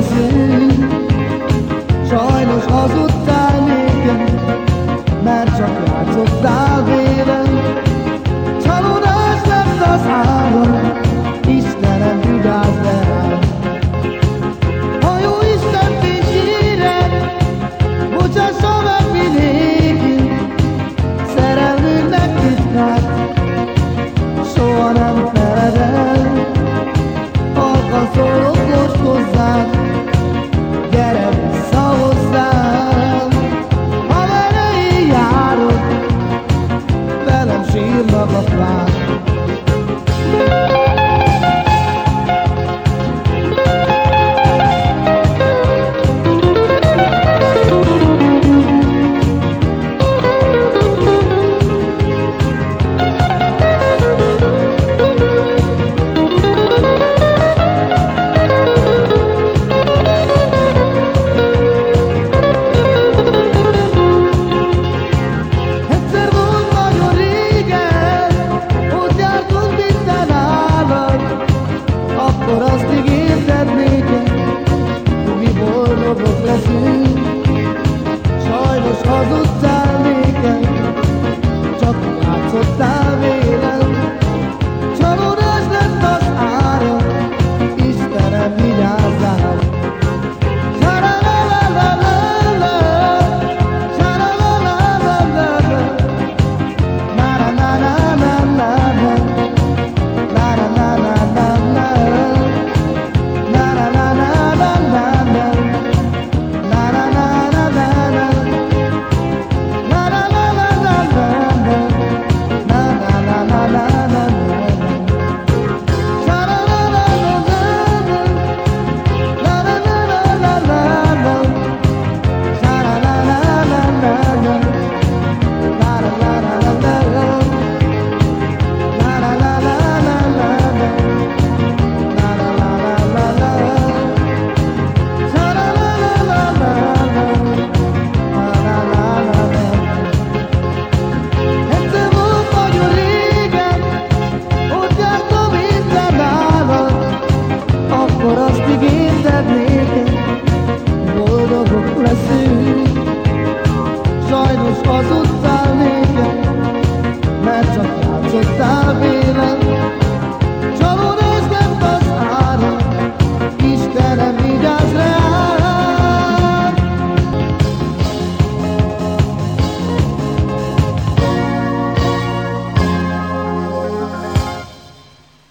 Brasil love a fly. coraz de Amikor azt ígérted nékem, boldogok leszünk. Sajnos hazudtál nékem, mert csak játszottál vélem. Csalódás